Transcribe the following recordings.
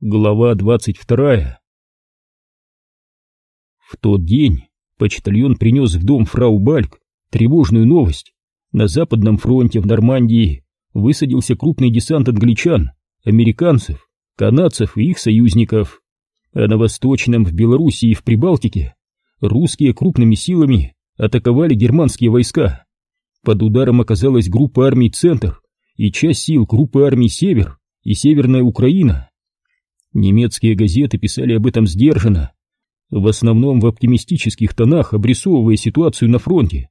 Глава двадцать вторая В тот день почтальон принес в дом фрау Бальк тревожную новость. На западном фронте в Нормандии высадился крупный десант англичан, американцев, канадцев и их союзников. А на восточном, в Белоруссии и в Прибалтике, русские крупными силами атаковали германские войска. Под ударом оказалась группа армий «Центр» и часть сил группы армий «Север» и «Северная Украина». Немецкие газеты писали об этом сдержанно, в основном в оптимистических тонах, обрисовывая ситуацию на фронте.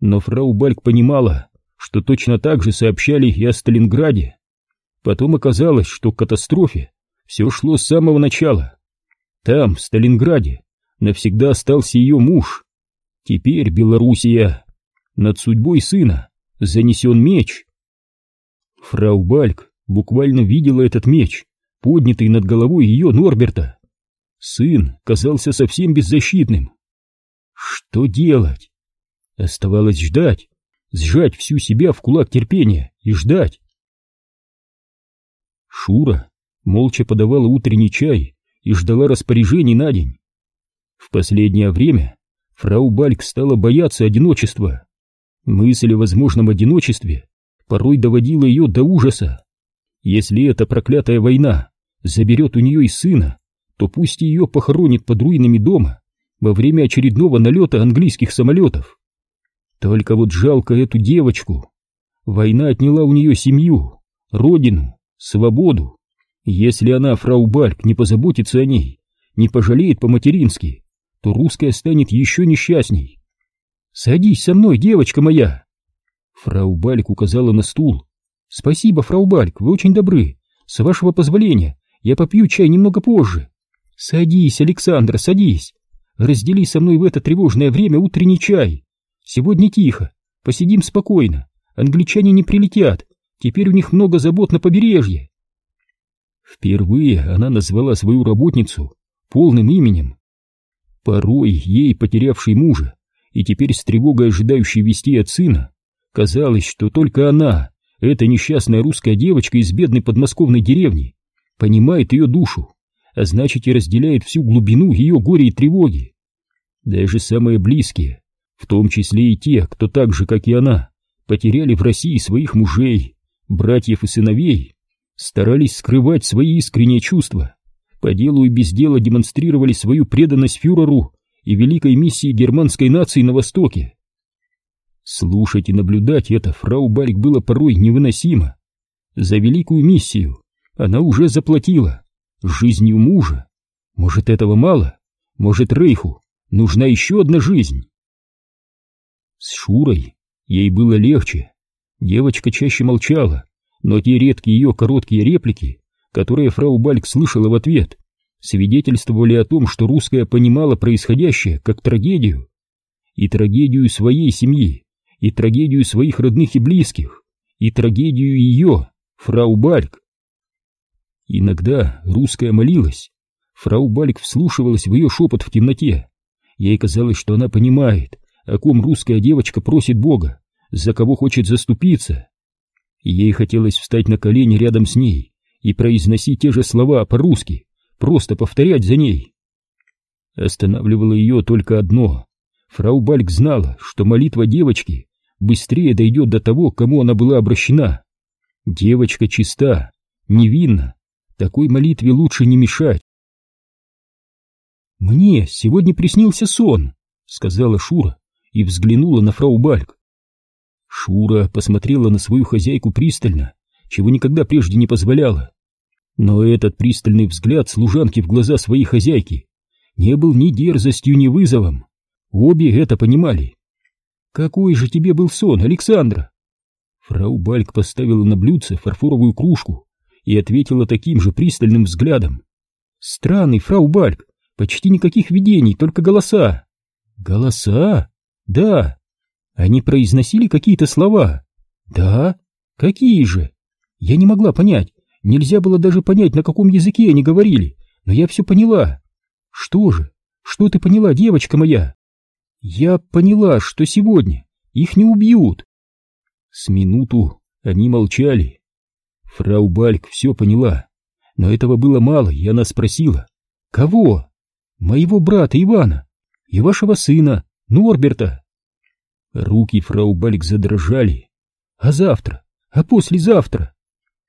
Но фрау Бальк понимала, что точно так же сообщали и о Сталинграде. Потом оказалось, что к катастрофе все шло с самого начала. Там, в Сталинграде, навсегда остался ее муж. Теперь Белоруссия. Над судьбой сына занесен меч. Фрау Бальк буквально видела этот меч поднятый над головой ее Норберта. Сын казался совсем беззащитным. Что делать? Оставалось ждать, сжать всю себя в кулак терпения и ждать. Шура молча подавала утренний чай и ждала распоряжений на день. В последнее время фрау Бальк стала бояться одиночества. Мысль о возможном одиночестве порой доводила ее до ужаса. Если эта проклятая война заберет у нее и сына, то пусть ее похоронит под руинами дома во время очередного налета английских самолетов. Только вот жалко эту девочку. Война отняла у нее семью, родину, свободу. Если она, фрау Бальк, не позаботится о ней, не пожалеет по-матерински, то русская станет еще несчастней. «Садись со мной, девочка моя!» Фрау Бальк указала на стул. «Спасибо, фрау Бальк, вы очень добры. С вашего позволения, я попью чай немного позже. Садись, Александра, садись. Раздели со мной в это тревожное время утренний чай. Сегодня тихо, посидим спокойно. Англичане не прилетят, теперь у них много забот на побережье. Впервые она назвала свою работницу полным именем. Порой ей, потерявшей мужа, и теперь с тревогой ожидающей вести от сына, казалось, что только она, эта несчастная русская девочка из бедной подмосковной деревни, понимает ее душу, а значит и разделяет всю глубину ее горя и тревоги. Даже самые близкие, в том числе и те, кто так же, как и она, потеряли в России своих мужей, братьев и сыновей, старались скрывать свои искренние чувства, по делу и без дела демонстрировали свою преданность фюреру и великой миссии германской нации на Востоке. Слушать и наблюдать это фрау Бальк было порой невыносимо. За великую миссию она уже заплатила жизнью мужа. Может, этого мало? Может, Рейху нужна еще одна жизнь? С Шурой ей было легче. Девочка чаще молчала, но те редкие ее короткие реплики, которые фрау Бальк слышала в ответ, свидетельствовали о том, что русская понимала происходящее как трагедию. И трагедию своей семьи, и трагедию своих родных и близких, и трагедию ее, фрау Бальк. Иногда русская молилась. Фрау Бальк вслушивалась в ее шепот в темноте. Ей казалось, что она понимает, о ком русская девочка просит Бога, за кого хочет заступиться. Ей хотелось встать на колени рядом с ней и произносить те же слова по-русски, просто повторять за ней. Останавливало ее только одно. Фрау Бальк знала, что молитва девочки быстрее дойдет до того, кому она была обращена. Девочка чиста, невинна, такой молитве лучше не мешать. «Мне сегодня приснился сон», — сказала Шура и взглянула на фрау Бальк. Шура посмотрела на свою хозяйку пристально, чего никогда прежде не позволяла. Но этот пристальный взгляд служанки в глаза своей хозяйки не был ни дерзостью, ни вызовом. Обе это понимали. «Какой же тебе был сон, Александра?» Фрау Бальк поставила на блюдце фарфоровую кружку и ответила таким же пристальным взглядом. «Странный, фрау Бальк, почти никаких видений, только голоса». «Голоса? Да. Они произносили какие-то слова?» «Да. Какие же?» «Я не могла понять, нельзя было даже понять, на каком языке они говорили, но я все поняла». «Что же? Что ты поняла, девочка моя?» «Я поняла, что сегодня их не убьют». С минуту они молчали. Фрау Бальк все поняла, Но этого было мало, и она спросила. «Кого?» «Моего брата Ивана и вашего сына, Норберта». Руки фрау Балик задрожали. «А завтра? А послезавтра?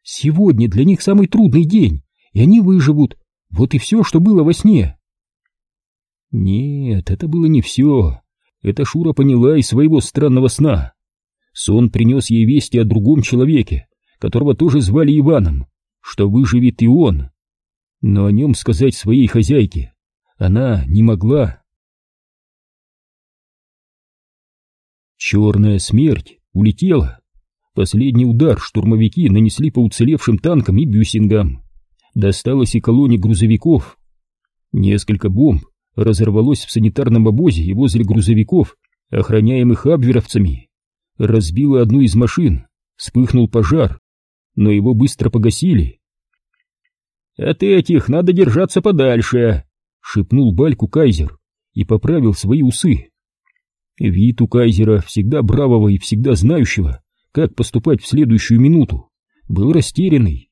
Сегодня для них самый трудный день, и они выживут. Вот и все, что было во сне». Нет, это было не все. Это Шура поняла из своего странного сна. Сон принес ей вести о другом человеке, которого тоже звали Иваном, что выживет и он. Но о нем сказать своей хозяйке она не могла. Черная смерть улетела. Последний удар штурмовики нанесли по уцелевшим танкам и бюсингам. Досталось и колонне грузовиков. Несколько бомб разорвалось в санитарном обозе и возле грузовиков, охраняемых абверовцами. Разбило одну из машин, вспыхнул пожар, но его быстро погасили. «От этих надо держаться подальше», — шепнул Бальку Кайзер и поправил свои усы. Вид у Кайзера, всегда бравого и всегда знающего, как поступать в следующую минуту, был растерянный.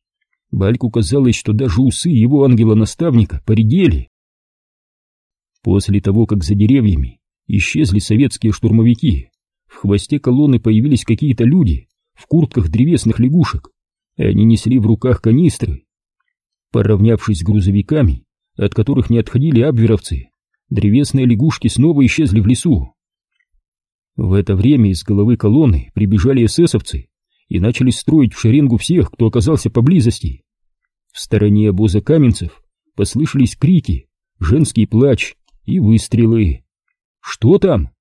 Бальку казалось, что даже усы его ангела-наставника поредели. После того, как за деревьями исчезли советские штурмовики, в хвосте колонны появились какие-то люди в куртках древесных лягушек, и они несли в руках канистры. Поравнявшись с грузовиками, от которых не отходили абверовцы, древесные лягушки снова исчезли в лесу. В это время из головы колонны прибежали эсэсовцы и начали строить в шеренгу всех, кто оказался поблизости. В стороне обоза каменцев послышались крики, женский плач и выстрелы. Что там?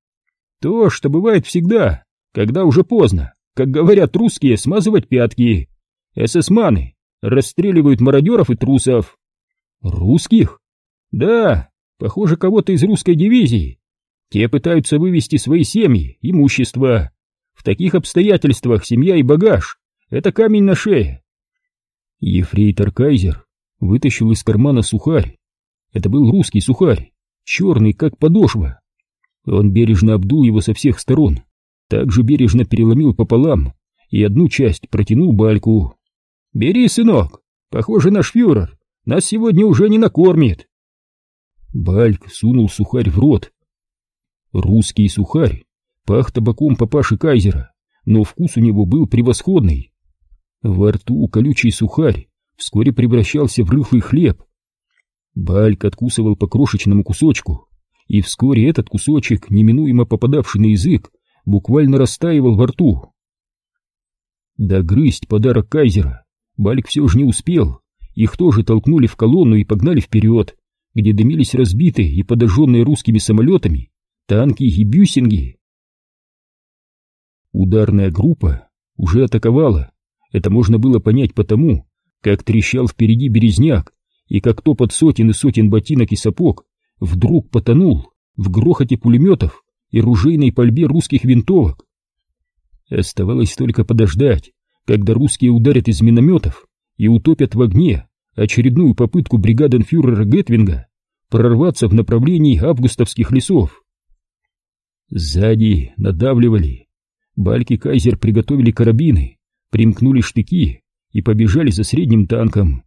То, что бывает всегда, когда уже поздно, как говорят русские, смазывать пятки. Эсэсманы расстреливают мародеров и трусов. Русских? Да, похоже, кого-то из русской дивизии. Те пытаются вывести свои семьи, имущество. В таких обстоятельствах семья и багаж — это камень на шее. Ефрейтор Кайзер вытащил из кармана сухарь. Это был русский сухарь, черный, как подошва. Он бережно обдул его со всех сторон, также бережно переломил пополам и одну часть протянул Бальку. «Бери, сынок, похоже, наш фюрер нас сегодня уже не накормит. Бальк сунул сухарь в рот. Русский сухарь пах табаком папаши Кайзера, но вкус у него был превосходный. Во рту колючий сухарь вскоре превращался в рыхлый хлеб. Бальк откусывал по крошечному кусочку, и вскоре этот кусочек, неминуемо попадавший на язык, буквально растаивал во рту. Догрызть подарок Кайзера Бальк все же не успел. Их тоже толкнули в колонну и погнали вперед, где дымились разбитые и подожженные русскими самолетами танки и бюсинги. Ударная группа уже атаковала. Это можно было понять потому, как трещал впереди березняк, и как топот сотен и сотен ботинок и сапог вдруг потонул в грохоте пулеметов и ружейной пальбе русских винтовок. Оставалось только подождать, когда русские ударят из минометов и утопят в огне очередную попытку бригаденфюрера Гетвинга прорваться в направлении августовских лесов. Сзади надавливали. Бальки Кайзер приготовили карабины, примкнули штыки и побежали за средним танком.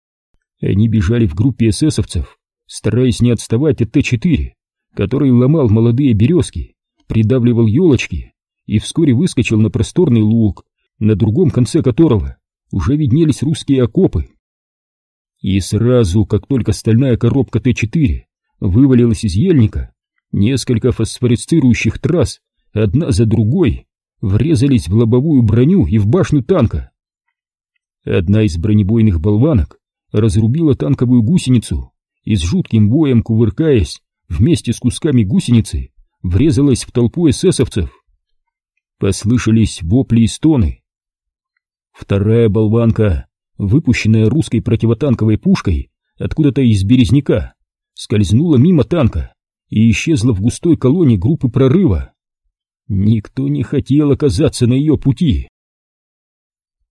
Они бежали в группе эсэсовцев, стараясь не отставать от Т-4, который ломал молодые березки, придавливал елочки и вскоре выскочил на просторный луг, на другом конце которого уже виднелись русские окопы. И сразу, как только стальная коробка Т-4 вывалилась из ельника, несколько фосфорисцирующих трасс, одна за другой, врезались в лобовую броню и в башню танка. Одна из бронебойных болванок разрубила танковую гусеницу и с жутким боем, кувыркаясь, вместе с кусками гусеницы, врезалась в толпу эсэсовцев. Послышались вопли и стоны. Вторая болванка выпущенная русской противотанковой пушкой откуда-то из березняка, скользнула мимо танка и исчезла в густой колонне группы прорыва. Никто не хотел оказаться на ее пути.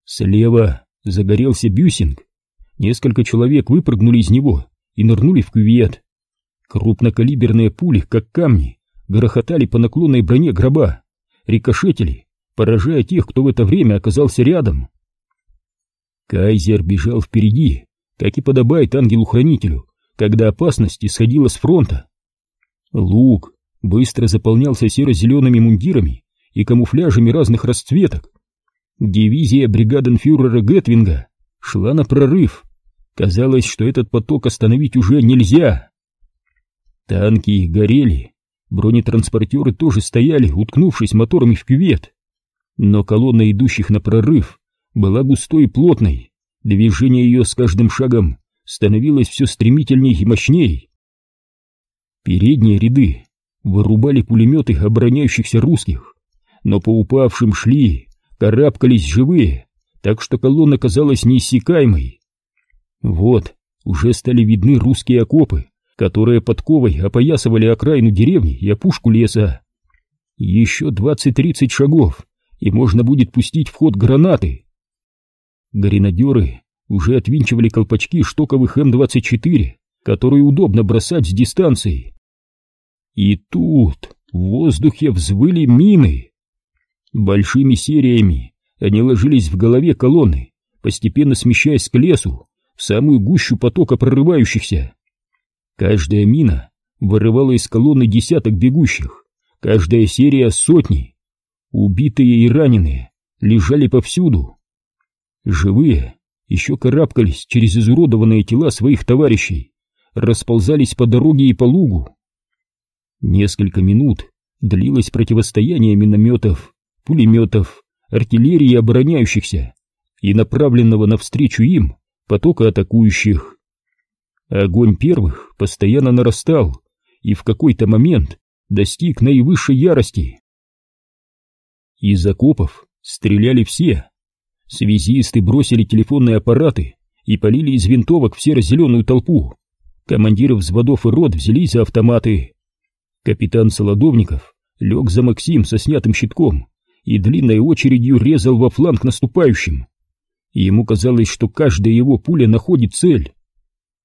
Слева загорелся бюсинг. Несколько человек выпрыгнули из него и нырнули в кювет. Крупнокалиберные пули, как камни, грохотали по наклонной броне гроба, рикошетили, поражая тех, кто в это время оказался рядом. Кайзер бежал впереди, как и подобает ангелу-хранителю, когда опасность исходила с фронта. Луг быстро заполнялся серо-зелеными мундирами и камуфляжами разных расцветок. Дивизия бригаденфюрера Гетвинга шла на прорыв. Казалось, что этот поток остановить уже нельзя. Танки горели, бронетранспортеры тоже стояли, уткнувшись моторами в кювет. Но колонна идущих на прорыв была густой и плотной, движение ее с каждым шагом становилось все стремительней и мощней. Передние ряды вырубали пулеметы обороняющихся русских, но по упавшим шли, карабкались живые, так что колонна казалась неиссякаемой. Вот, уже стали видны русские окопы, которые подковой опоясывали окраину деревни и опушку леса. Еще двадцать-тридцать шагов, и можно будет пустить в ход гранаты. Гренадеры уже отвинчивали колпачки штоковых М-24, которые удобно бросать с дистанции. И тут в воздухе взвыли мины. Большими сериями они ложились в голове колонны, постепенно смещаясь к лесу, в самую гущу потока прорывающихся. Каждая мина вырывала из колонны десяток бегущих, каждая серия сотни. Убитые и раненые лежали повсюду. Живые еще карабкались через изуродованные тела своих товарищей, расползались по дороге и по лугу. Несколько минут длилось противостояние минометов, пулеметов, артиллерии обороняющихся и направленного навстречу им потока атакующих. Огонь первых постоянно нарастал и в какой-то момент достиг наивысшей ярости. Из окопов стреляли все. Связисты бросили телефонные аппараты и полили из винтовок в серо-зеленую толпу. Командиры взводов и рот взялись за автоматы. Капитан Солодовников лег за Максим со снятым щитком и длинной очередью резал во фланг наступающим. Ему казалось, что каждая его пуля находит цель.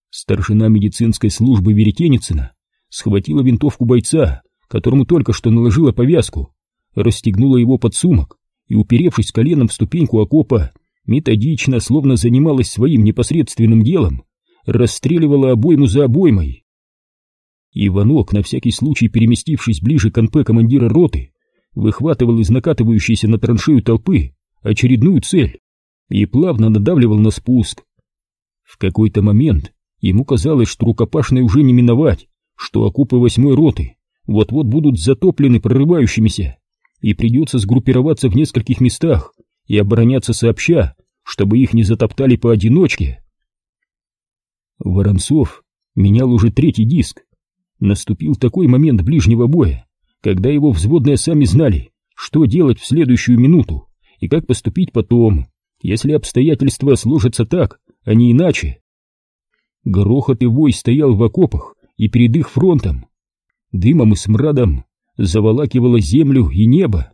Старшина медицинской службы Веретеницына схватила винтовку бойца, которому только что наложила повязку, расстегнула его подсумок и, уперевшись коленом в ступеньку окопа, методично, словно занималась своим непосредственным делом, расстреливала обойму за обоймой. Иванок, на всякий случай переместившись ближе к НП командира роты, выхватывал из накатывающейся на траншею толпы очередную цель и плавно надавливал на спуск. В какой-то момент ему казалось, что рукопашной уже не миновать, что окопы восьмой роты вот-вот будут затоплены прорывающимися, и придется сгруппироваться в нескольких местах и обороняться сообща, чтобы их не затоптали поодиночке. Воронцов менял уже третий диск, Наступил такой момент ближнего боя, когда его взводные сами знали, что делать в следующую минуту и как поступить потом, если обстоятельства сложатся так, а не иначе. Грохот и вой стоял в окопах и перед их фронтом. Дымом и смрадом заволакивало землю и небо.